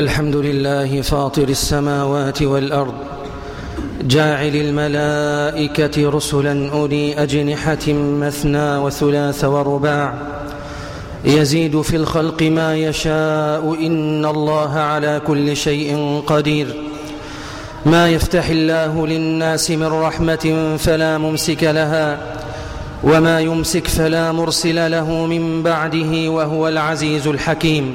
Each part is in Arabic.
الحمد لله فاطر السماوات والأرض جاعل الملائكة رسلا أولي أجنحة مثنى وثلاث ورباع يزيد في الخلق ما يشاء إن الله على كل شيء قدير. ما يفتح الله للناس من رحمة فلا ممسك لها وما يمسك فلا مرسل له من بعده وهو العزيز الحكيم.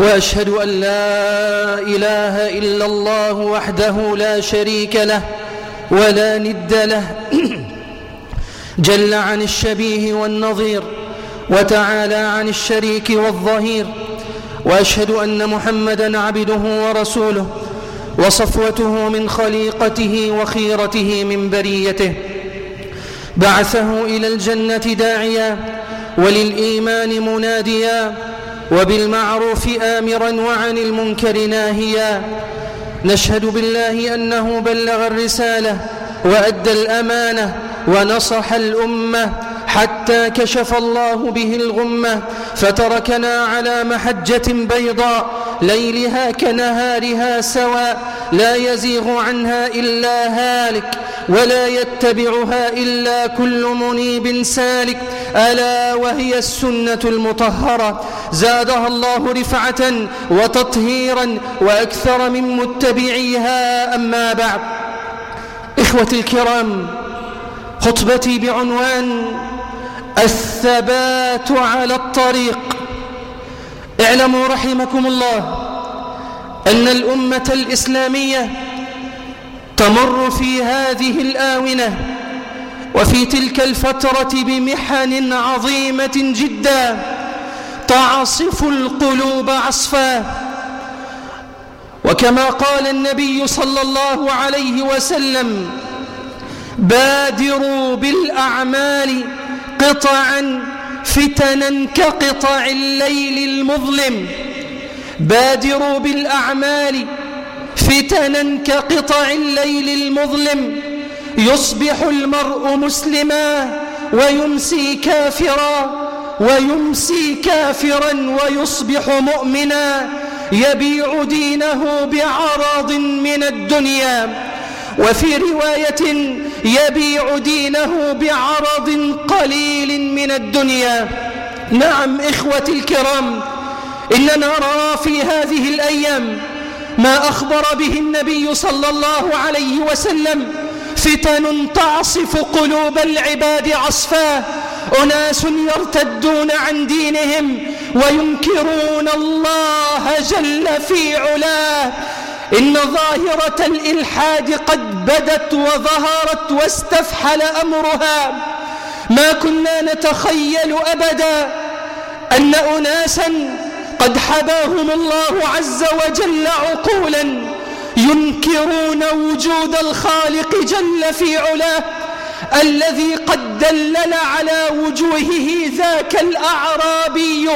وأشهد أن لا إله إلا الله وحده لا شريك له ولا ند له. جل عن الشبيه والنظير وتعالى عن الشريك والظهير. وأشهد أن محمدا عبده ورسوله وصفوته من خليقته وخيرته من بريته. بعثه إلى الجنة داعيا وللإيمان مناديا وبالمعروف آمرا وعن المنكر ناهيا. نشهد بالله أنه بلغ الرسالة وأدى الأمانة ونصح الأمة حتى كشف الله به الغمة فتركنا على محجة بيضاء ليلها كنهارها سواء لا يزيغ عنها إلا هالك ولا يتبعها إلا كل منيب سالك. ألا وهي السنة المطهرة. زادها الله رفعة وتطهيرا وأكثر من متبعيها. أما بعد إخوتي الكرام خطبتي بعنوان الثبات على الطريق. اعلموا رحمكم الله أن الأمة الإسلامية تمر في هذه الآونة وفي تلك الفترة بمحن عظيمة جدا تعصف القلوب عصفا. وكما قال النبي صلى الله عليه وسلم بادروا بالأعمال قطعا فتنا كقطع الليل المظلم. بادروا بالأعمال فتنا كقطع الليل المظلم. يصبح المرء مسلما ويمسي كافرا ويمسي كافرا ويصبح مؤمنا. يبيع دينه بعرض من الدنيا. وفي رواية يبيع دينه بعرض قليل من الدنيا. نعم إخوتي الكرام إننا نرى في هذه الأيام ما أخبر به النبي صلى الله عليه وسلم فتن تعصف قلوب العباد عصفا أناس يرتدون عن دينهم وينكرون الله جل في علاه. إن ظاهرة الإلحاد قد بدت وظهرت واستفحل أمرها. ما كنا نتخيل أبدا أن أناسا قد حباهم الله عز وجل عقولا ينكرون وجود الخالق جل في علاه الذي قد دلل على وجوهه ذاك الأعرابي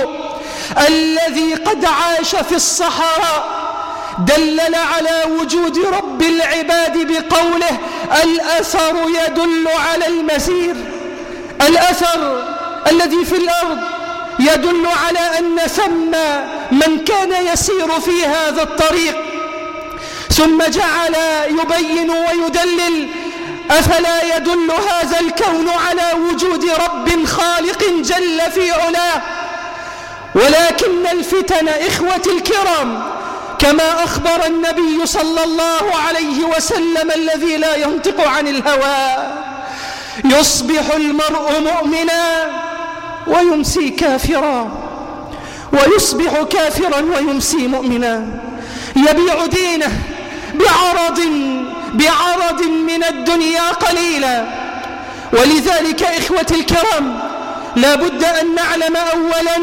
الذي قد عاش في الصحراء دلل على وجود رب العباد بقوله الأثر يدل على المسير. الأثر الذي في الأرض يدل على أن ثم من كان يسير في هذا الطريق. ثم جعل يبين ويدلل أفلا يدل هذا الكون على وجود رب خالق جل في علاه. ولكن الفتن إخوة الكرام كما أخبر النبي صلى الله عليه وسلم الذي لا ينطق عن الهوى. يصبح المرء مؤمنا ويمسي كافرا ويصبح كافرا ويمسي مؤمنا. يبيع دينه بعرض بعرض من الدنيا قليلا. ولذلك إخوتي الكرام لا بد أن نعلم أولا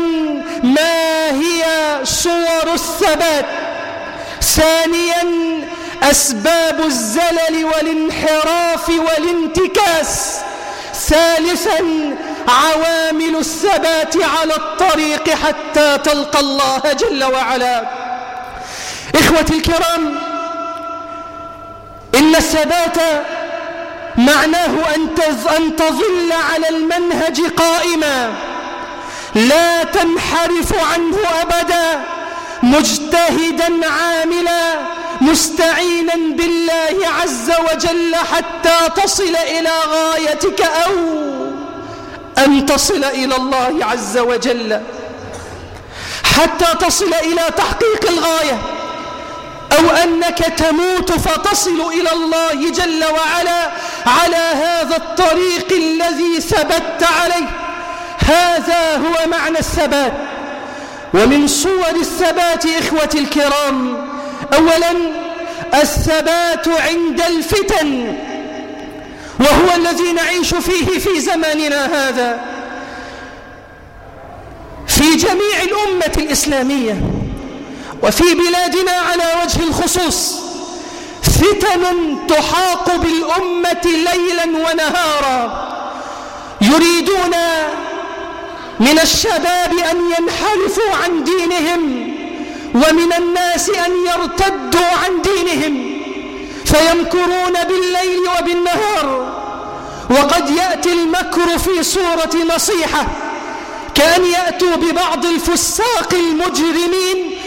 ما هي صور الثبات. ثانيا أسباب الزلل والانحراف والانتكاس. ثالثا عوامل الثبات على الطريق حتى تلقى الله جل وعلا. إخوتي الكرام إن الثبات معناه أن تظل على المنهج قائما لا تنحرف عنه أبدا. مجتهدا عاملا مستعينا بالله عز وجل حتى تصل إلى غايتك أو أن تصل إلى الله عز وجل. حتى تصل إلى تحقيق الغاية. أو أنك تموت فتصل إلى الله جل وعلا على هذا الطريق الذي ثبت عليه. هذا هو معنى الثبات. ومن صور الثبات إخوتي الكرام أولا الثبات عند الفتن وهو الذي نعيش فيه في زماننا هذا في جميع الأمة الإسلامية وفي بلادنا على وجه الخصوص فتن تحاق بالأمة ليلا ونهارا يريدون من الشباب أن ينحرفوا عن دينهم ومن الناس أن يرتدوا عن دينهم. فيمكرون بالليل وبالنهار وقد يأتي المكر في صورة نصيحة كأن يأتوا ببعض الفساق المجرمين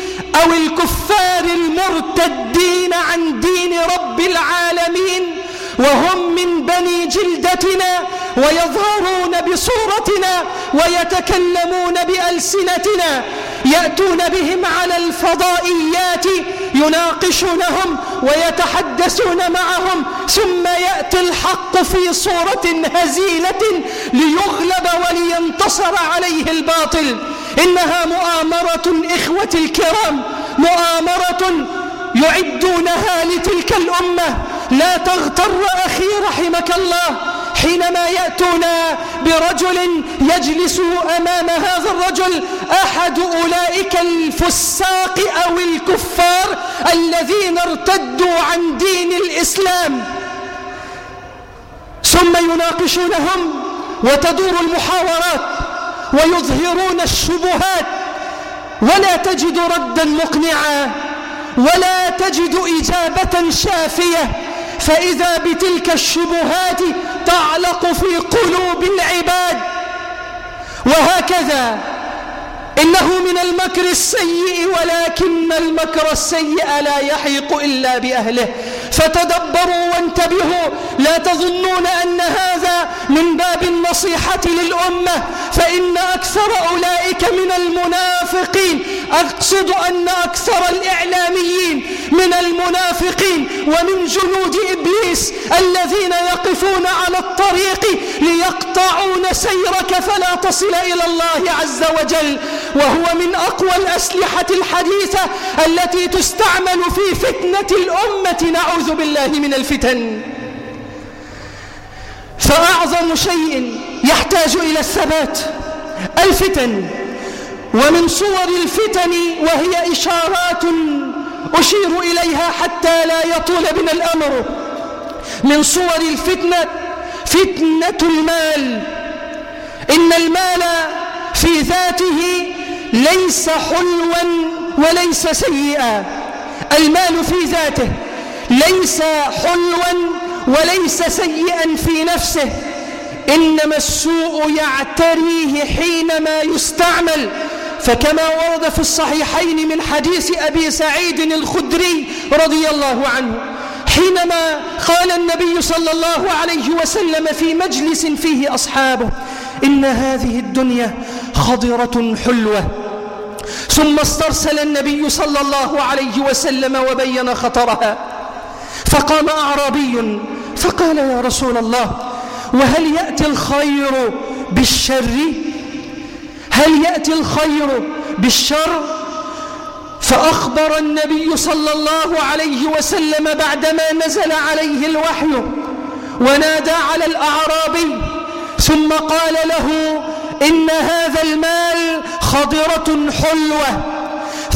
أو الكفار المرتدين عن دين رب العالمين. وهم من بني جلدتنا ويظهرون بصورتنا ويتكلمون بألسنتنا يأتون بهم على الفضائيات يناقشونهم ويتحدثون معهم ثم يأتي الحق في صورة هزيلة ليغلب ولينتصر عليه الباطل. إنها مؤامرة إخوة الكرام مؤامرة يعدونها لتلك الأمة. لا تغتر أخي رحمك الله حينما يأتون برجل يجلس أمام هذا الرجل أحد أولئك الفساق أو الكفار الذين ارتدوا عن دين الإسلام. ثم يناقشونهم وتدور المحاورات ويظهرون الشبهات. ولا تجد ردا مقنعا ولا تجد إجابة شافية. فإذا بتلك الشبهات تعلق في قلوب العباد وهكذا إنه من المكر السيء ولكن المكر السيء لا يحيق إلا بأهله. فتدبروا وانتبهوا. لا تظنون أن هذا من باب النصيحة للأمة. فإن أكثر أولئك من المنافقين أقصد أن أكثر الإعلاميين من المنافقين ومن جنود إبليس الذين يقفون على الطريق ليقطعون سيرك فلا تصل إلى الله عز وجل. وهو من أقوى الأسلحة الحديثة التي تستعمل في فتنة الأمة. نعوذ بالله من الفتن. فأعظم شيء يحتاج إلى الثبات الفتن. ومن صور الفتن وهي إشارات أشير إليها حتى لا يطول بنا الأمر. من صور الفتنة فتنة المال. إن المال في ذاته ليس حلوا وليس سيئا. المال في ذاته ليس حلوا وليس سيئا في نفسه. إنما السوء يعتريه حينما يستعمل. فكما ورد في الصحيحين من حديث أبي سعيد الخدري رضي الله عنه حينما قال النبي صلى الله عليه وسلم في مجلس فيه أصحابه إن هذه الدنيا خضرة حلوة. ثم استرسل النبي صلى الله عليه وسلم وبين خطرها. فقام أعرابي فقال يا رسول الله وهل يأتي الخير بالشر؟ هل يأتي الخير بالشر؟ فأخبر النبي صلى الله عليه وسلم بعدما نزل عليه الوحي ونادى على الأعرابي ثم قال له إن هذا المال خضرة حلوة.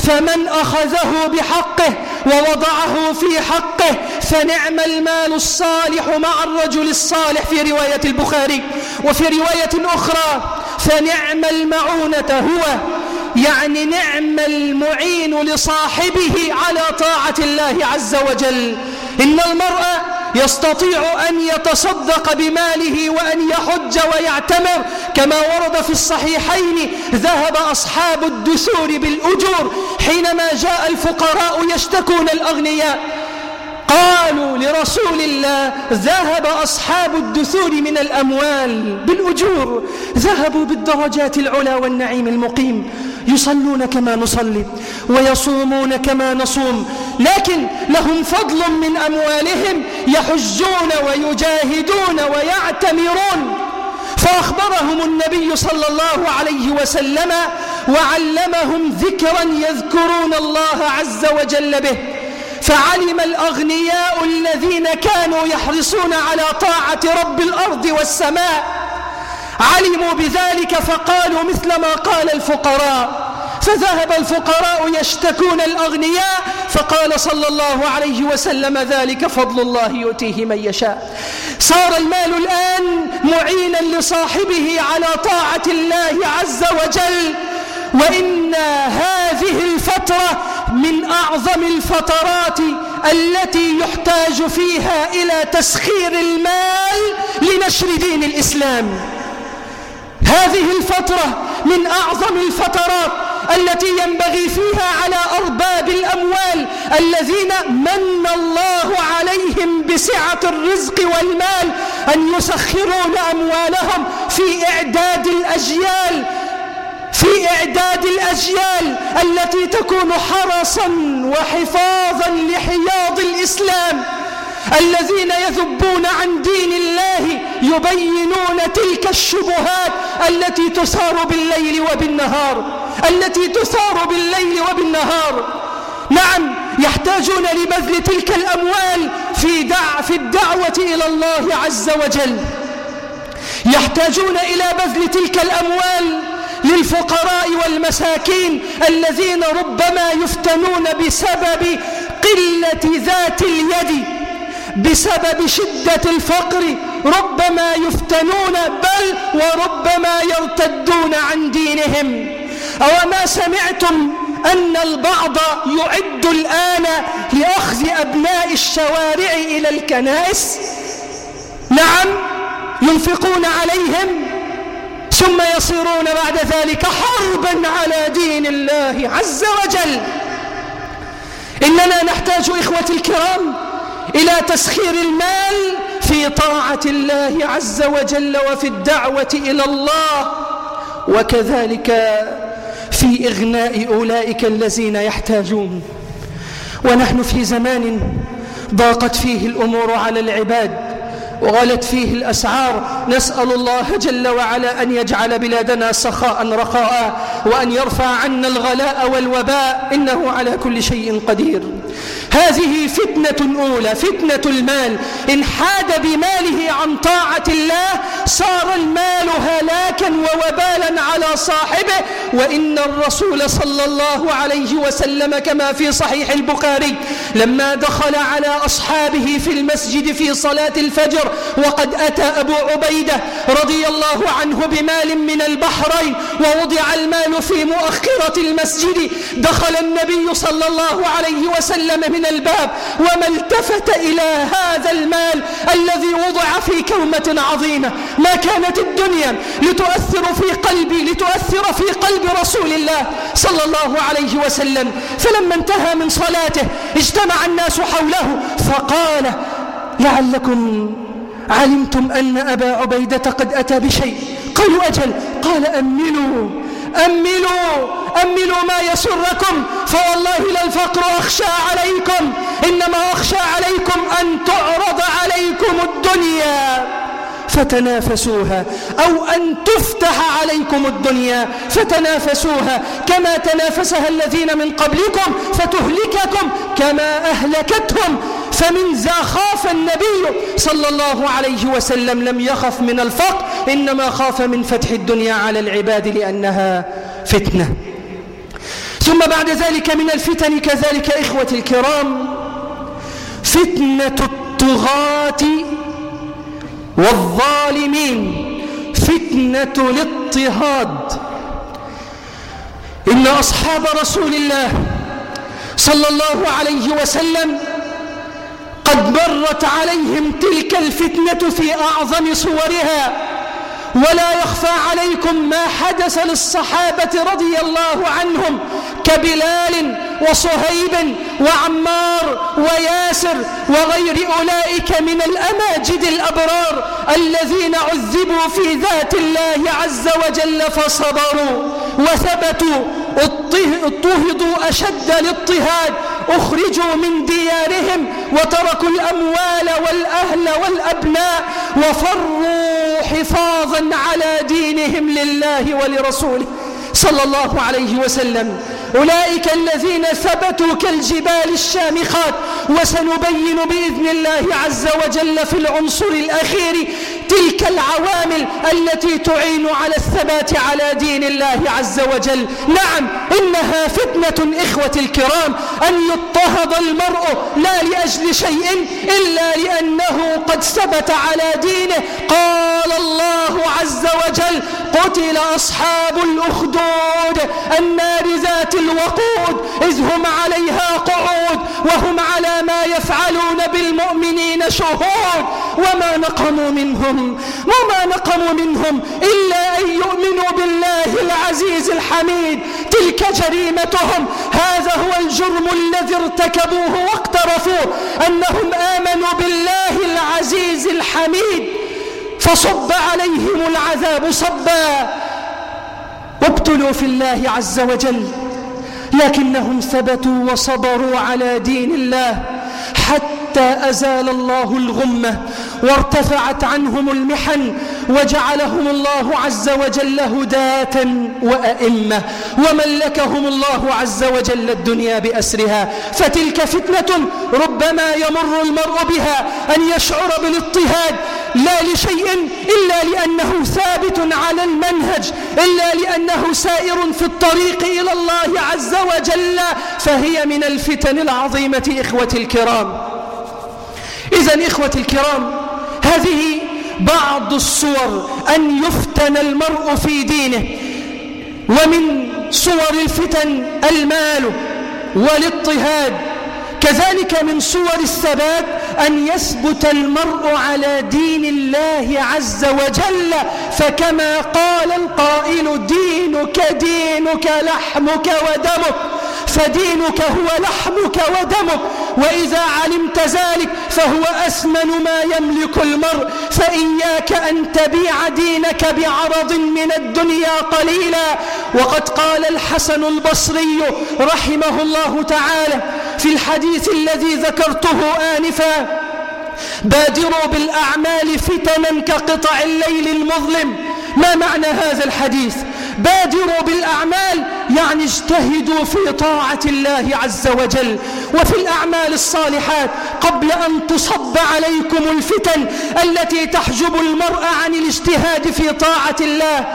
فمن أخذه بحقه ووضعه في حقه فنعم المال الصالح مع الرجل الصالح في رواية البخاري. وفي رواية أخرى فنعم المعونة هو يعني نعم المعين لصاحبه على طاعة الله عز وجل. إن المرأة يستطيع أن يتصدق بماله وأن يحج ويعتمر. كما ورد في الصحيحين ذهب أصحاب الدثور بالأجور حينما جاء الفقراء يشتكون الأغنياء. قالوا لرسول الله ذهب أصحاب الدثور من الأموال بالأجور. ذهبوا بالدرجات العلا والنعيم المقيم. يصلون كما نصلي ويصومون كما نصوم لكن لهم فضل من أموالهم يحجون ويجاهدون ويعتمرون. فأخبرهم النبي صلى الله عليه وسلم وعلمهم ذكرا يذكرون الله عز وجل به. فعلم الأغنياء الذين كانوا يحرصون على طاعة رب الأرض والسماء علموا بذلك فقالوا مثل ما قال الفقراء. فذهب الفقراء يشتكون الأغنياء فقال صلى الله عليه وسلم ذلك فضل الله يؤتيه من يشاء. صار المال الآن معينا لصاحبه على طاعة الله عز وجل. وإن هذه الفترة من أعظم الفترات التي يحتاج فيها إلى تسخير المال لنشر دين الإسلام. هذه الفترة من أعظم الفترات التي ينبغي فيها على أرباب الأموال الذين من الله عليهم بسعة الرزق والمال أن يسخرون أموالهم في إعداد الأجيال في إعداد الأجيال التي تكون حرسا وحفاظا لحياض الإسلام. الذين يذبون عن دين الله يبينون تلك الشبهات التي تثار بالليل وبالنهار التي تثار بالليل وبالنهار. نعم يحتاجون لبذل تلك الأموال في, دع في الدعوة إلى الله عز وجل. يحتاجون إلى بذل تلك الأموال للفقراء والمساكين الذين ربما يفتنون بسبب قلة ذات اليد. بسبب شدة الفقر ربما يفتنون بل وربما يرتدون عن دينهم. أو ما سمعتم أن البعض يعد الآن لأخذ أبناء الشوارع إلى الكنائس؟ نعم ينفقون عليهم ثم يصيرون بعد ذلك حربا على دين الله عز وجل. إننا نحتاج إخوتي الكرام إلى تسخير المال في طاعة الله عز وجل وفي الدعوة إلى الله. وكذلك في إغناء أولئك الذين يحتاجون. ونحن في زمان ضاقت فيه الأمور على العباد وغلت فيه الأسعار. نسأل الله جل وعلا أن يجعل بلادنا سخاء رخاء وأن يرفع عنا الغلاء والوباء. إنه على كل شيء قدير. هذه فتنة أولى فتنة المال. إن حاد بماله عن طاعة الله صار المال هلاكا ووبالا على صاحبه. وإن الرسول صلى الله عليه وسلم كما في صحيح البخاري لما دخل على أصحابه في المسجد في صلاة الفجر وقد أتى أبو عبيدة رضي الله عنه بمال من البحرين ووضع المال في مؤخرة المسجد. دخل النبي صلى الله عليه وسلم من الباب وما التفت إلى هذا المال الذي وضع في كومة عظيمة ما كانت الدنيا لتؤثر في قلبي لتؤثر في قلب رسول الله صلى الله عليه وسلم. فلما انتهى من صلاته اجتمع الناس حوله فقال لعلكم علمتم أن أبا عبيدة قد أتى بشيء؟ قالوا أجل. قال أملوا أملوا أملوا ما يسركم. فوالله لا الفقر أخشى عليكم إنما أخشى عليكم أن تعرض عليكم الدنيا. فتنافسوها أو أن تفتح عليكم الدنيا فتنافسوها. كما تنافسها الذين من قبلكم فتهلككم كما أهلكتهم. فمن ذا خاف النبي صلى الله عليه وسلم لم يخف من الفقر إنما خاف من فتح الدنيا على العباد لأنها فتنة. ثم بعد ذلك من الفتن كذلك إخوة الكرام فتنة الطغاة والظالمين فتنة الاضطهاد. إن أصحاب رسول الله صلى الله عليه وسلم قد مرت عليهم تلك الفتنة في أعظم صورها. ولا يخفى عليكم ما حدث للصحابة رضي الله عنهم كبلال وصهيب وعمار وياسر وغير أولئك من الأماجد الأبرار الذين عذبوا في ذات الله عز وجل فصبروا وثبتوا اضطهدوا أشد الاضطهاد أخرجوا من ديارهم وتركوا الأموال والأهل والأبناء وفروا حفاظا على دينهم لله ولرسوله. صلى الله عليه وسلم. أولئك الذين ثبتوا كالجبال الشامخات وسنبين بإذن الله عز وجل في العنصر الأخير تلك العوامل التي تعين على الثبات على دين الله عز وجل. نعم إنها فتنة إخوة الكرام أن يضطهد المرء لا لأجل شيء إلا لأنه قد ثبت على دينه. قال الله عز وجل قتل أصحاب الأخدود النار ذات الوقود إذ هم عليها قعود وهم على ما يفعلون بالمؤمنين شهود. وما نقموا منهم وما نقموا منهم إلا أن يؤمنوا بالله العزيز الحميد. تلك جريمتهم. هذا هو الجرم الذي ارتكبوه واقترفوه. أنهم آمنوا بالله فصب عليهم العذاب صبا. وابتلوا في الله عز وجل لكنهم ثبتوا وصبروا على دين الله حتى أزال الله الغمة وارتفعت عنهم المحن وجعلهم الله عز وجل هداة وأئمة وملكهم الله عز وجل الدنيا بأسرها. فتلك فتنة ربما يمر المرء بها أن يشعر بالإضطهاد لا لشيء إلا لأنه ثابت على المنهج إلا لأنه سائر في الطريق إلى الله عز وجل فهي من الفتن العظيمة إخوة الكرام. إذا إخوة الكرام هذه بعض الصور أن يفتن المرء في دينه ومن صور الفتن المال والاضطهاد كذلك من صور الثبات أن يثبت المرء على دين الله عز وجل فكما قال القائل دينك دينك لحمك ودمك فدينك هو لحمك ودمك وإذا علمت ذلك فهو أثمن ما يملك المرء فإياك أن تبيع دينك بعرض من الدنيا قليلا. وقد قال الحسن البصري رحمه الله تعالى في الحديث الذي ذكرته آنفا بادروا بالأعمال فتنا كقطع الليل المظلم. ما معنى هذا الحديث؟ بادروا بالأعمال يعني اجتهدوا في طاعة الله عز وجل. وفي الأعمال الصالحات قبل أن تصب عليكم الفتن التي تحجب المرء عن الاجتهاد في طاعة الله.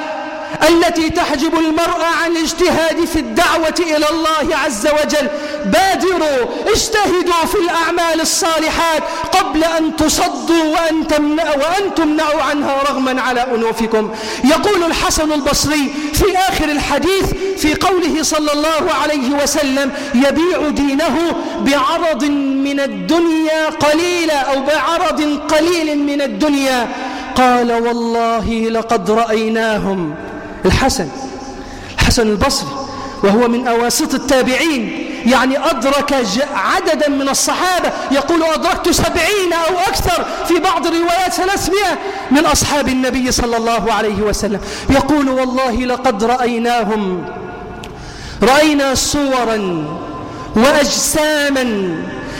التي تحجب المرء عن الاجتهاد في الدعوة إلى الله عز وجل. بادروا اجتهدوا في الأعمال الصالحات قبل أن تصدوا وأن, تمنع وأن تمنعوا عنها رغما على أنوفكم. يقول الحسن البصري في آخر الحديث في قوله صلى الله عليه وسلم يبيع دينه بعرض من الدنيا قليلا أو بعرض قليل من الدنيا. قال والله لقد رأيناهم. الحسن الحسن البصري وهو من أواسط التابعين يعني أدرك عددا من الصحابة يقول أدركت سبعين أو أكثر في بعض الروايات ثلاثمائة من أصحاب النبي صلى الله عليه وسلم. يقول والله لقد رأيناهم رأينا صورا وأجساما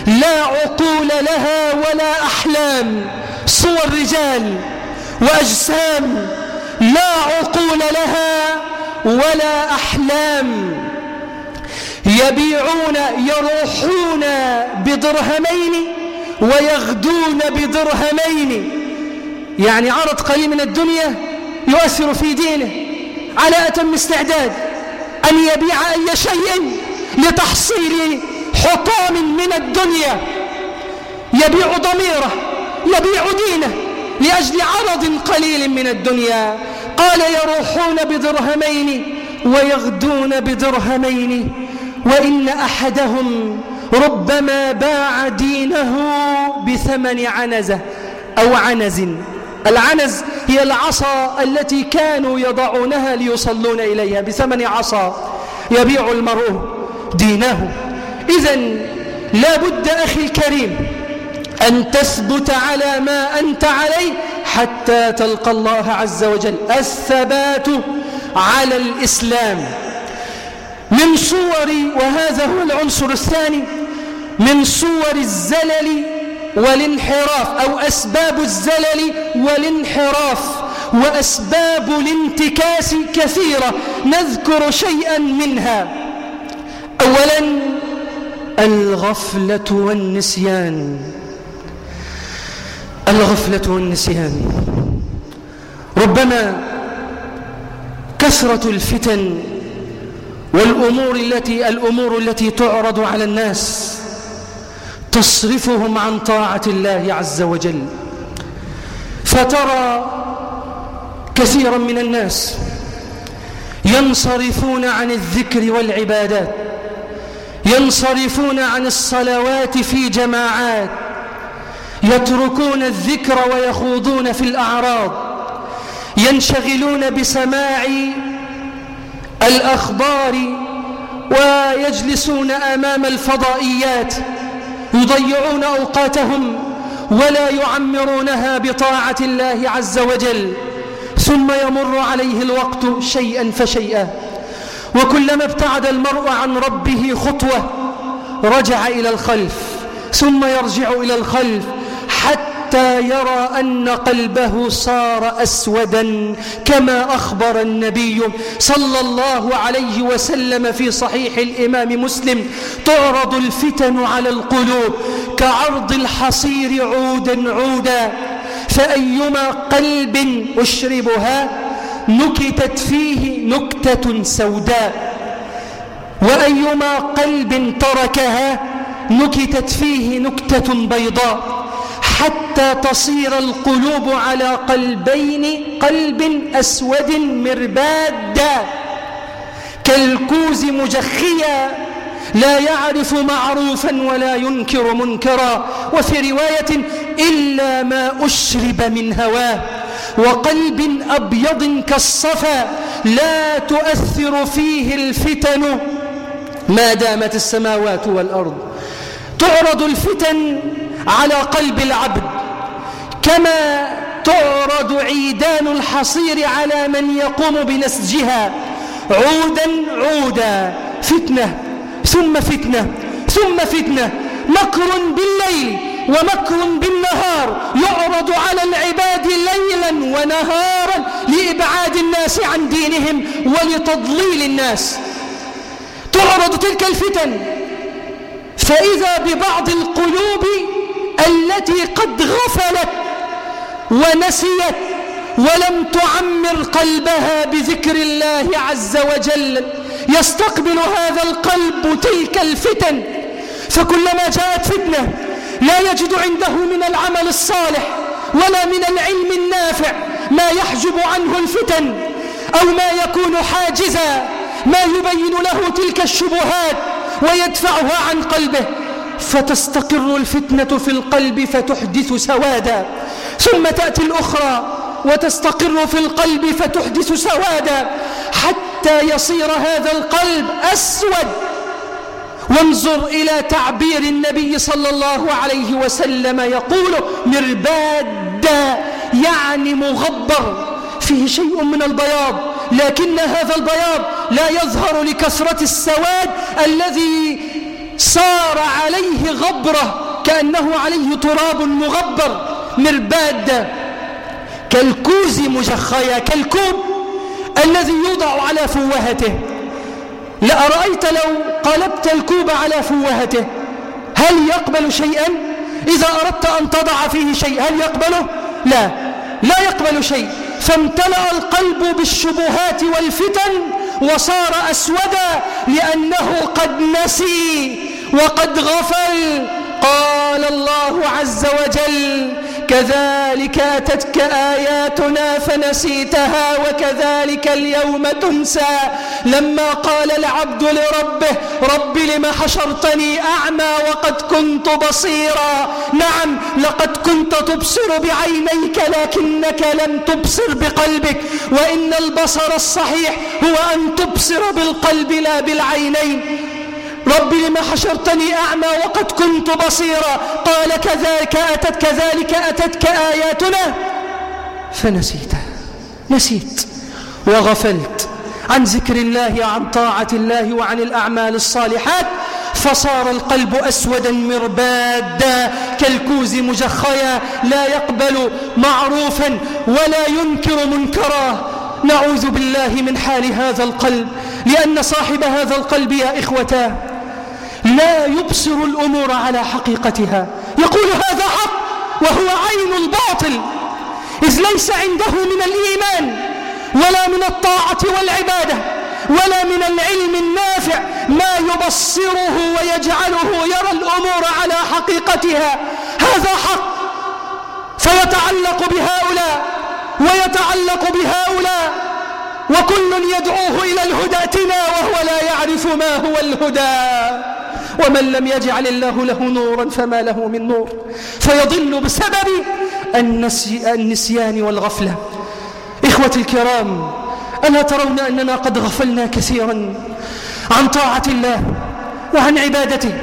لا عقول لها ولا أحلام صور رجال وأجسام لا عقول لها ولا أحلام. يبيعون يروحون بدرهمين ويغدون بدرهمين. يعني عرض قليل من الدنيا يؤثر في دينه. على أتم استعداد أن يبيع أي شيء لتحصيل حطام من الدنيا. يبيع ضميره يبيع دينه. لأجل عرض قليل من الدنيا. قال يروحون بدرهمين ويغدون بدرهمين وإن أحدهم ربما باع دينه بثمن عنزة أو عنز. العنز هي العصا التي كانوا يضعونها ليصلون إليها بثمن عصا. يبيع المرء دينه. إذا لا بد أخي الكريم أن تثبت على ما أنت عليه حتى تلقى الله عز وجل الثبات على الإسلام. من صور وهذا هو العنصر الثاني من صور الزلل والانحراف أو أسباب الزلل والانحراف وأسباب الانتكاس كثيرة نذكر شيئا منها. أولا الغفلة والنسيان. الغفلة والنسيان. ربما كثرة الفتن والأمور التي الأمور التي تعرض على الناس تصرفهم عن طاعة الله عز وجل. فترى كثيرا من الناس ينصرفون عن الذكر والعبادات ينصرفون عن الصلوات في جماعات يتركون الذكر ويخوضون في الأعراض ينشغلون بسماع الأخبار ويجلسون أمام الفضائيات يضيعون أوقاتهم ولا يعمرونها بطاعة الله عز وجل ثم يمر عليه الوقت شيئا فشيئا. وكلما ابتعد المرء عن ربه خطوة رجع إلى الخلف ثم يرجع إلى الخلف حتى يرى أن قلبه صار أسودا كما أخبر النبي صلى الله عليه وسلم في صحيح الإمام مسلم تعرض الفتن على القلوب كعرض الحصير عودا عودا فأيما قلب أشربها نكتت فيه نكتة سوداء وأيما قلب تركها نكتت فيه نكتة بيضاء. حتى تصير القلوب على قلبين قلب أسود مربادا كالكوز مجخيا لا يعرف معروفا ولا ينكر منكرا. وفي رواية إلا ما أشرب من هواه. وقلب أبيض كالصفا لا تؤثر فيه الفتن. ما دامت السماوات والأرض تعرض الفتن على قلب العبد. كما تعرض عيدان الحصير على من يقوم بنسجها. عودا عودا فتنة ثم فتنة ثم فتنة. مكر بالليل ومكر بالنهار يعرض على العباد ليلا ونهارا لإبعاد الناس عن دينهم ولتضليل الناس. تعرض تلك الفتن. فإذا ببعض القلوب التي قد غفلت ونسيت ولم تعمر قلبها بذكر الله عز وجل. يستقبل هذا القلب تلك الفتن فكلما جاءت فتنة لا يجد عنده من العمل الصالح ولا من العلم النافع ما يحجب عنه الفتن أو ما يكون حاجزا ما يبين له تلك الشبهات ويدفعها عن قلبه. فتستقر الفتنة في القلب فتحدث سوادا. ثم تأتي الأخرى وتستقر في القلب فتحدث سوادا. حتى يصير هذا القلب أسود. وانظر إلى تعبير النبي صلى الله عليه وسلم يقول مربادا يعني مغبر. فيه شيء من البياض لكن هذا البياض لا يظهر لكثرة السواد الذي صار عليه غبرة كأنه عليه تراب مغبر مرباد كالكوز مجخيا كالكوب الذي يوضع على فوهته لأرأيت لو قلبت الكوب على فوهته هل يقبل شيئا؟ إذا أردت أن تضع فيه شيء هل يقبله؟ لا لا يقبل شيء. فامتلأ القلب بالشبهات والفتن وصار أسودا لأنه قد نسي. وقد غفل. قال الله عز وجل كذلك أتتك آياتنا فنسيتها وكذلك اليوم تنسى. لما قال العبد لربه رب لم حشرتني أعمى وقد كنت بصيرا. نعم لقد كنت تبصر بعينيك لكنك لم تبصر بقلبك. وإن البصر الصحيح هو أن تبصر بالقلب لا بالعينين. رب لما حشرتني أعمى وقد كنت بصيرا. قال كذلك أتت كذلك أتتك آياتنا. فنسيت. نسيت. وغفلت. عن ذكر الله عن طاعة الله وعن الأعمال الصالحات. فصار القلب أسودا مربادا. كالكوز مجخيا. لا يقبل معروفا ولا ينكر منكرا. نعوذ بالله من حال هذا القلب. لأن صاحب هذا القلب يا إخوتاه. لا يبصر الأمور على حقيقتها. يقول هذا حق وهو عين الباطل. إذ ليس عنده من الإيمان ولا من الطاعة والعبادة ولا من العلم النافع ما يبصره ويجعله يرى الأمور على حقيقتها. هذا حق. فيتعلق بهؤلاء ويتعلق بهؤلاء. وكل يدعوه إلى الهدى اتنا وهو لا يعرف ما هو الهدى. ومن لم يجعل الله له نورا فما له من نور. فيضل بسبب النسي النسيان والغفلة. إخوتي الكرام ألا ترون أننا قد غفلنا كثيرا عن طاعة الله وعن عبادته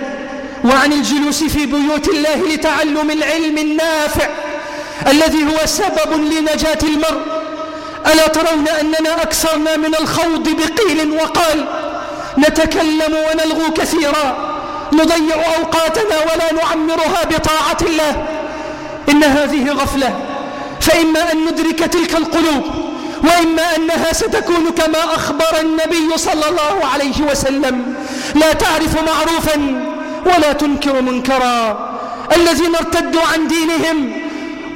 وعن الجلوس في بيوت الله لتعلم العلم النافع الذي هو سبب لنجاة المرء. ألا ترون أننا أكثرنا من الخوض بقيل وقال نتكلم ونلغو كثيرا. نضيع أوقاتنا ولا نعمرها بطاعة الله. إن هذه غفلة. فإما أن ندرك تلك القلوب وإما أنها ستكون كما أخبر النبي صلى الله عليه وسلم. لا تعرف معروفا ولا تنكر منكرا. الذين ارتدوا عن دينهم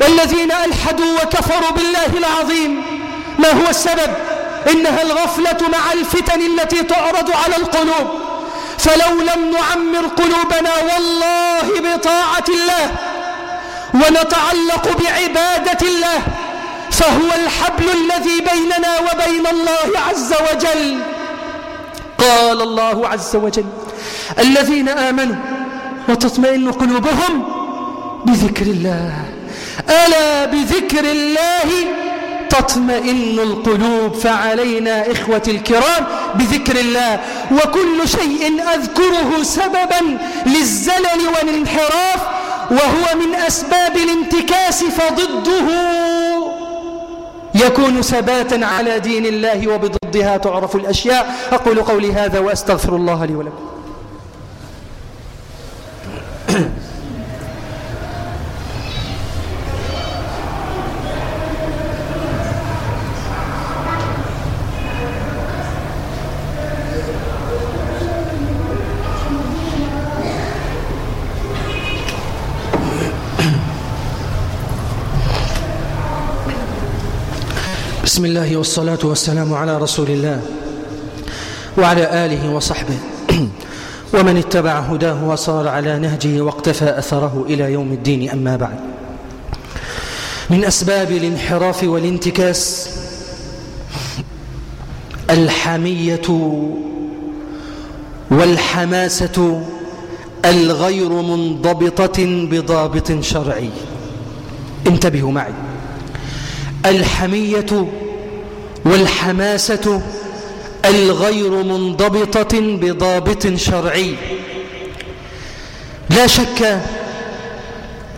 والذين ألحدوا وكفروا بالله العظيم ما هو السبب؟ إنها الغفلة مع الفتن التي تعرض على القلوب. فلو لم نعمر قلوبنا والله بطاعة الله ونتعلق بعبادة الله فهو الحبل الذي بيننا وبين الله عز وجل. قال الله عز وجل الذين آمنوا وتطمئن قلوبهم بذكر الله. ألا بذكر الله؟ تطمئن القلوب فعلينا إخوتي الكرام بذكر الله. وكل شيء أذكره سببا للزلل والانحراف وهو من أسباب الانتكاس فضده. يكون ثباتا على دين الله وبضدها تعرف الأشياء. أقول قولي هذا وأستغفر الله لي ولكم. بسم الله والصلاة والسلام على رسول الله وعلى آله وصحبه ومن اتبع هداه وصار على نهجه واقتفى أثره إلى يوم الدين أما بعد من أسباب الانحراف والانتكاس الحمية والحماسة الغير منضبطة بضابط شرعي انتبهوا معي الحمية والحماسة الغير منضبطة بضابط شرعي. لا شك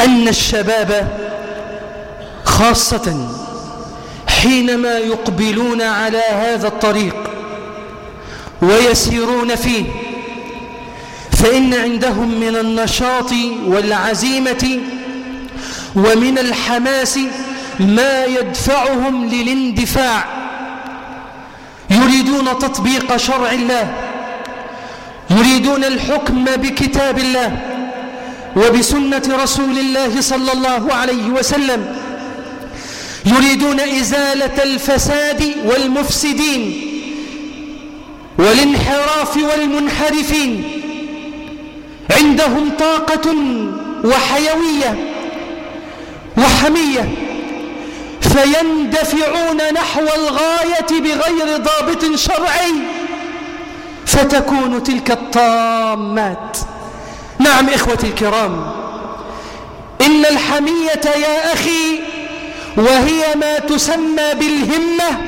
أن الشباب خاصة حينما يقبلون على هذا الطريق ويسيرون فيه فإن عندهم من النشاط والعزيمة ومن الحماس ما يدفعهم للاندفاع. يريدون تطبيق شرع الله يريدون الحكم بكتاب الله وبسنة رسول الله صلى الله عليه وسلم يريدون إزالة الفساد والمفسدين والانحراف والمنحرفين عندهم طاقة وحيوية وحمية فيندفعون نحو الغاية بغير ضابط شرعي فتكون تلك الطامات. نعم إخوتي الكرام إن الحمية يا أخي وهي ما تسمى بالهمة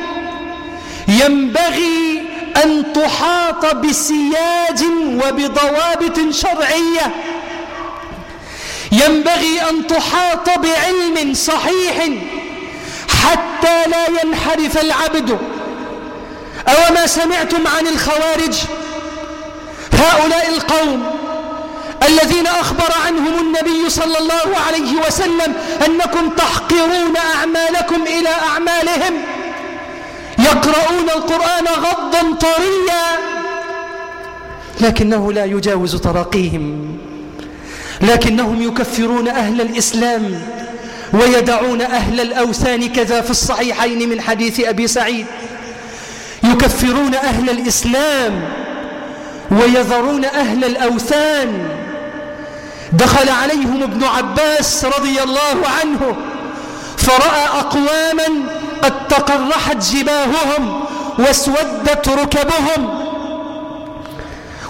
ينبغي أن تحاط بسياج وبضوابط شرعية. ينبغي أن تحاط بعلم صحيح لا ينحرف العبد أو ما سمعتم عن الخوارج؟ هؤلاء القوم الذين أخبر عنهم النبي صلى الله عليه وسلم أنكم تحقرون أعمالكم إلى أعمالهم يقرؤون القرآن غضا طريا لكنه لا يجاوز تراقيهم لكنهم يكفرون أهل الإسلام. ويدعون أهل الأوثان كذا في الصحيحين من حديث أبي سعيد. يكفرون أهل الإسلام ويذرون أهل الأوثان. دخل عليهم ابن عباس رضي الله عنه فرأى أقواما قد تقرحت جباههم واسودت ركبهم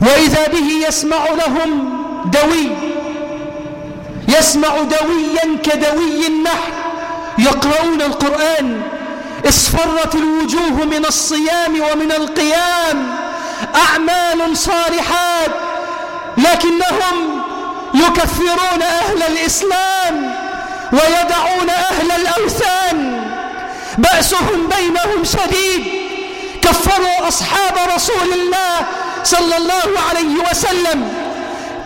وإذا به يسمع لهم دوي. يسمع دويا كدوي النحل يقرؤون القرآن. اصفرت الوجوه من الصيام ومن القيام. أعمال صالحات لكنهم يكفرون أهل الإسلام ويدعون أهل الأوثان. بأسهم بينهم شديد. كفروا أصحاب رسول الله صلى الله عليه وسلم.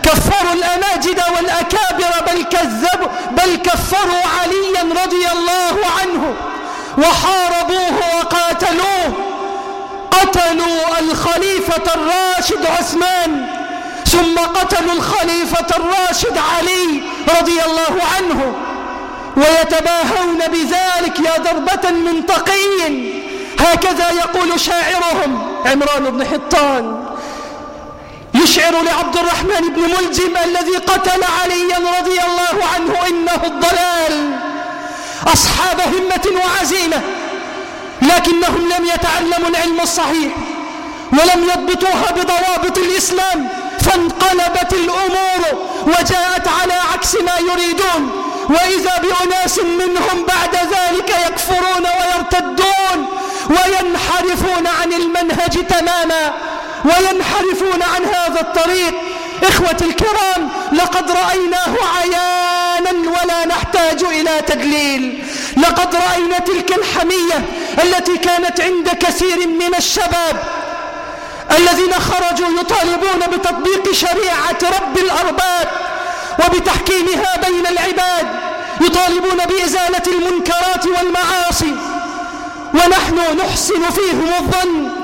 كفروا الأماجد والأكابر بل كذبوا بل كفروا عليا رضي الله عنه وحاربوه وقاتلوه. قتلوا الخليفة الراشد عثمان ثم قتلوا الخليفة الراشد علي رضي الله عنه. ويتباهون بذلك يا ضربة من تقي هكذا يقول شاعرهم عمران بن حطان. يشعر لعبد الرحمن بن ملجم الذي قتل عليا رضي الله عنه إنه الضلال. أصحاب همة وعزيمة لكنهم لم يتعلموا العلم الصحيح ولم يضبطوها بضوابط الإسلام فانقلبت الأمور وجاءت على عكس ما يريدون. وإذا بأناس منهم بعد ذلك يكفرون ويرتدون وينحرفون عن المنهج تماما وينحرفون عن هذا الطريق. إخوتي الكرام لقد رأيناه عيانا ولا نحتاج إلى تدليل. لقد رأينا تلك الحمية التي كانت عند كثير من الشباب الذين خرجوا يطالبون بتطبيق شريعة رب الأرباب وبتحكيمها بين العباد يطالبون بإزالة المنكرات والمعاصي ونحن نحسن فيهم الظن.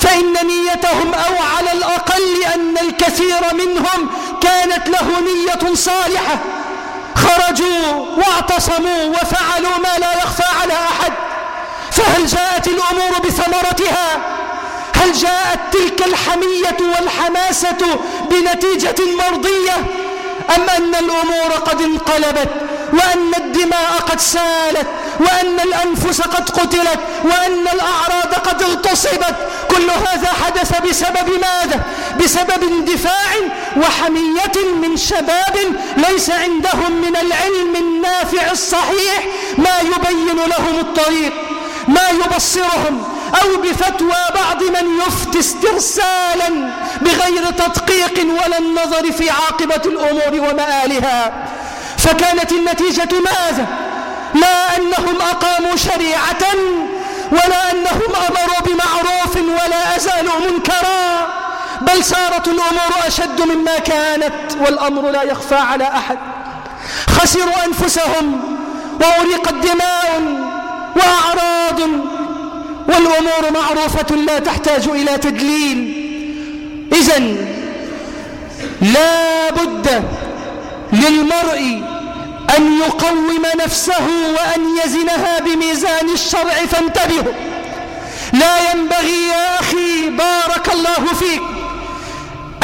فإن نيتهم أو على الأقل أن الكثير منهم كانت له نية صالحة. خرجوا واعتصموا وفعلوا ما لا يخفى على أحد. فهل جاءت الأمور بثمرتها؟ هل جاءت تلك الحمية والحماسة بنتيجة مرضية؟ أم أن الأمور قد انقلبت؟ وأن الدماء قد سالت وأن الأنفس قد قتلت وأن الأعراض قد اغتصبت كل هذا حدث بسبب ماذا؟ بسبب اندفاع وحمية من شباب ليس عندهم من العلم النافع الصحيح ما يبين لهم الطريق ما يبصرهم أو بفتوى بعض من يفتي استرسالا بغير تدقيق ولا النظر في عاقبة الأمور ومآلها فكانت النتيجة ماذا؟ لا أنهم أقاموا شريعة ولا أنهم أمروا بمعروف ولا أزالوا منكرا بل صارت الأمور أشد مما كانت والأمر لا يخفى على أحد خسروا أنفسهم وأريقت دماء وأعراض والأمور معروفة لا تحتاج إلى تدليل إذن لا بد للمرء أن يقوم نفسه وأن يزنها بميزان الشرع فانتبهوا. لا ينبغي يا أخي بارك الله فيك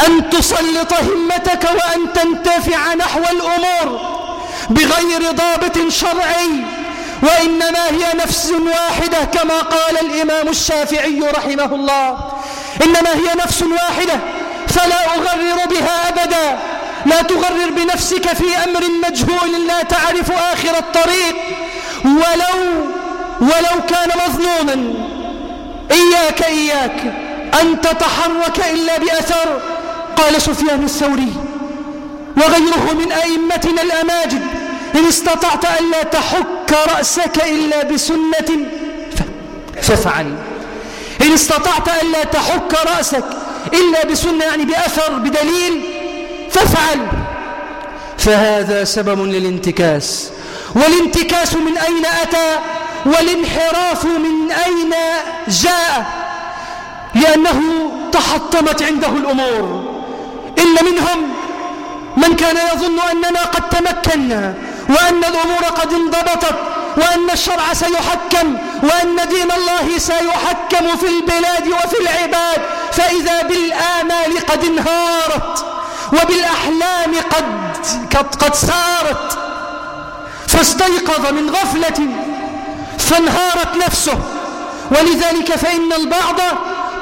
أن تسلط همتك وأن تنتفع نحو الأمور بغير ضابط شرعي وإنما هي نفس واحدة كما قال الإمام الشافعي رحمه الله. إنما هي نفس واحدة فلا أغرر بها أبدا. لا تغرر بنفسك في أمر مجهول لا تعرف آخر الطريق. ولو ولو كان مظنونا إياك إياك. أن تتحرك إلا بأثر. قال سفيان الثوري. وغيره من أئمتنا الأماجد. إن استطعت ألا تحك رأسك إلا بسنة. فافعل. إن استطعت ألا تحك رأسك إلا بسنة يعني بأثر بدليل. فافعل. فهذا سبب للانتكاس. والانتكاس من أين أتى؟ والانحراف من أين جاء؟ لأنه تحطمت عنده الأمور. إن منهم من كان يظن أننا قد تمكنا وأن الأمور قد انضبطت وأن الشرع سيحكم وأن دين الله سيحكم في البلاد وفي العباد. فإذا بالآمال قد انهارت. وبالأحلام قد, قد, قد سارت فاستيقظ من غفلة فانهارت نفسه. ولذلك فإن البعض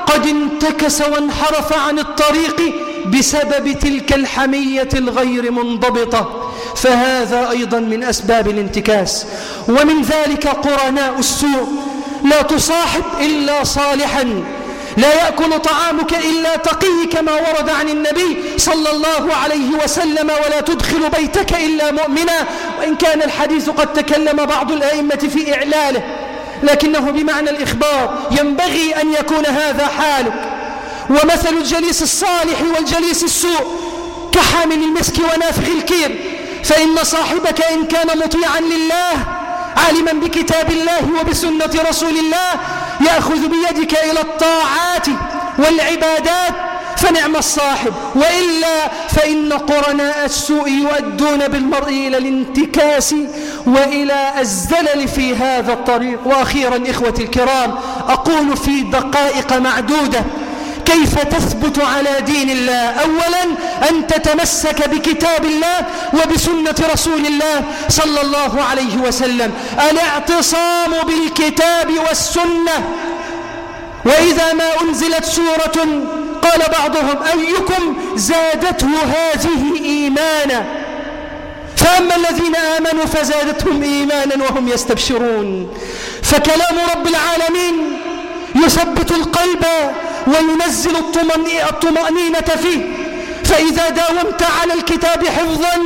قد انتكس وانحرف عن الطريق بسبب تلك الحمية الغير منضبطة. فهذا أيضا من أسباب الانتكاس. ومن ذلك قرناء السوء. لا تصاحب إلا صالحا. لا يأكل طعامك إلا تقي كما ورد عن النبي صلى الله عليه وسلم ولا تدخل بيتك إلا مؤمنا. وإن كان الحديث قد تكلم بعض الأئمة في إعلاله لكنه بمعنى الإخبار ينبغي أن يكون هذا حالك. ومثل الجليس الصالح والجليس السوء كحامل المسك ونافخ الكير فإن صاحبك إن كان مطيعا لله عالما بكتاب الله وبسنة رسول الله يأخذ بيدك إلى الطاعات والعبادات فنعم الصاحب. وإلا فإن قرناء السوء يؤدون بالمرء إلى الانتكاس وإلى الزلل في هذا الطريق. وأخيرا إخوتي الكرام أقول في دقائق معدودة كيف تثبت على دين الله؟ أولا أن تتمسك بكتاب الله وبسنة رسول الله صلى الله عليه وسلم. الاعتصام بالكتاب والسنة. وإذا ما أنزلت سورة قال بعضهم أيكم زادته هذه إيمانا؟ فأما الذين آمنوا فزادتهم إيمانا وهم يستبشرون. فكلام رب العالمين يثبت القلب وينزل الطمأنينة فيه. فإذا داومت على الكتاب حفظا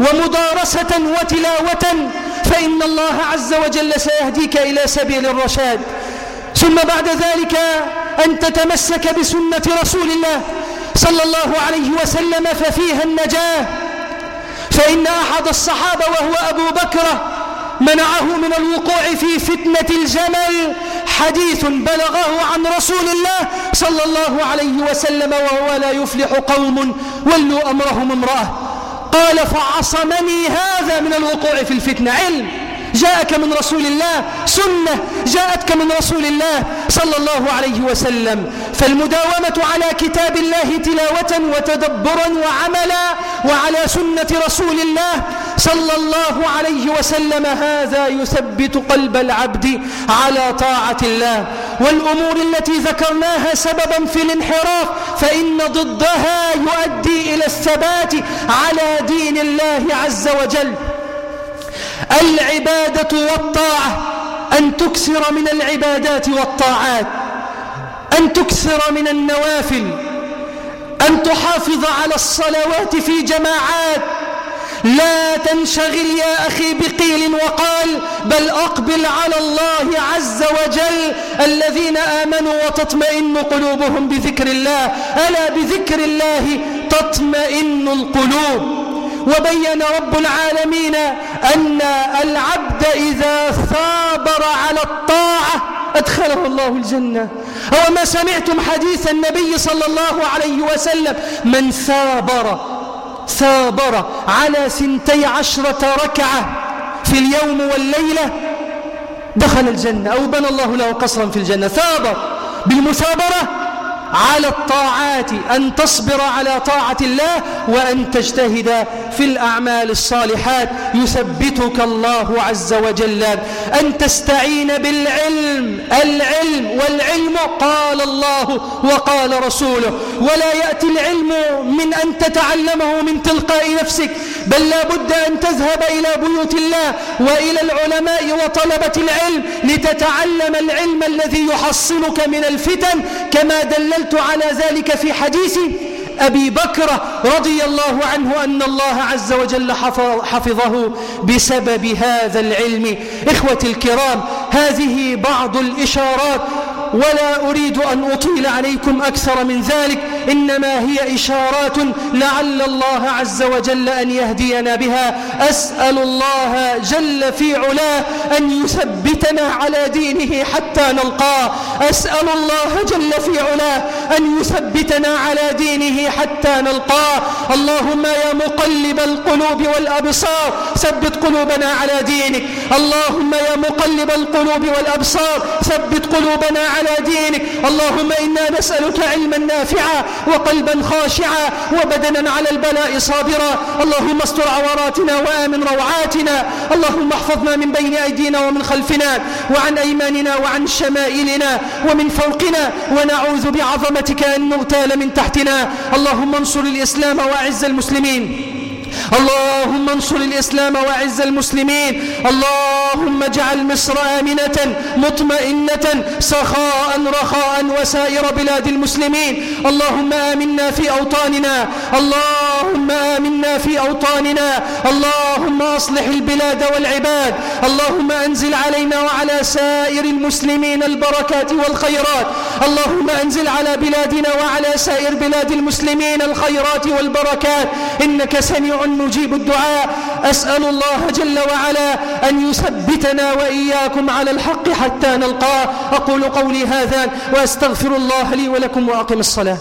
ومدارسة وتلاوة فإن الله عز وجل سيهديك إلى سبيل الرشاد. ثم بعد ذلك أن تتمسك بسنة رسول الله صلى الله عليه وسلم ففيها النجاة. فإن أحد الصحابة وهو أبو بكر منعه من الوقوع في فتنة الجمل. حديث بلغه عن رسول الله صلى الله عليه وسلم وهو لا يفلح قوم ولوا أمرهم امرأة. قال فعصمني هذا من الوقوع في الفتنة. علم. جاءك من رسول الله سنة جاءتك من رسول الله صلى الله عليه وسلم. فالمداومة على كتاب الله تلاوة وتدبرا وعملا وعلى سنة رسول الله صلى الله عليه وسلم. هذا يثبت قلب العبد على طاعة الله. والأمور التي ذكرناها سببا في الانحراف فإن ضدها يؤدي إلى الثبات على دين الله عز وجل. العبادة والطاعة أن تكثر من العبادات والطاعات أن تكثر من النوافل أن تحافظ على الصلوات في جماعات. لا تنشغل يا أخي بقيل وقال بل أقبل على الله عز وجل. الذين آمنوا وتطمئن قلوبهم بذكر الله. ألا بذكر الله تطمئن القلوب؟ وبين رب العالمين أن العبد إذا ثابر على الطاعة أدخله الله الجنة. أو ما سمعتم حديث النبي صلى الله عليه وسلم من ثابر ثابر على سنتي عشرة ركعة في اليوم والليلة دخل الجنة أو بنى الله له قصرا في الجنة ثابر بالمثابرة على الطاعات أن تصبر على طاعة الله وأن تجتهد في الأعمال الصالحات. يثبتك الله عز وجل أن تستعين بالعلم. العلم والعلم قال الله وقال رسوله. ولا يأتي العلم من أن تتعلمه من تلقاء نفسك بل لا بد أن تذهب إلى بيوت الله وإلى العلماء وطلبة العلم لتتعلم العلم الذي يحصنك من الفتن كما دللت على ذلك في حديث أبي بكر رضي الله عنه أن الله عز وجل حفظه بسبب هذا العلم. إخوتي الكرام هذه بعض الإشارات ولا أريد أن أطيل عليكم أكثر من ذلك إنما هي إشارات لعل الله عز وجل أن يهدينا بها. أسأل الله جل في علاه أن يثبتنا على دينه حتى نلقاه. أسأل الله جل في علاه أن يثبتنا على دينه حتى نلقاه. اللهم يا مقلب القلوب والأبصار ثبت قلوبنا على دينك. اللهم يا مقلب القلوب والأبصار ثبت قلوبنا على دينك. اللهم إنا نسألك علما نافعا وقلبا خاشعا وبدنا على البلاء صابرا. اللهم استر عوراتنا وآمن روعاتنا. اللهم احفظنا من بين أيدينا ومن خلفنا وعن أيماننا وعن شمائلنا ومن فوقنا. ونعوذ بعظمتك أن نغتال من تحتنا. اللهم انصر الإسلام وأعز المسلمين. اللهم انصر الإسلام وعز المسلمين. اللهم اجعل مصر آمنة مطمئنة سخاء رخاء وسائر بلاد المسلمين. اللهم آمنا في أوطاننا. اللهم آمنا في أوطاننا. اللهم أصلح البلاد والعباد. اللهم أنزل علينا وعلى سائر المسلمين البركات والخيرات. اللهم أنزل على بلادنا وعلى سائر بلاد المسلمين الخيرات والبركات. إنك مجيب الدعاء. أسأل الله جل وعلا أن يثبتنا وإياكم على الحق حتى نلقاه. أقول قولي هذا وأستغفر الله لي ولكم وأقم الصلاة.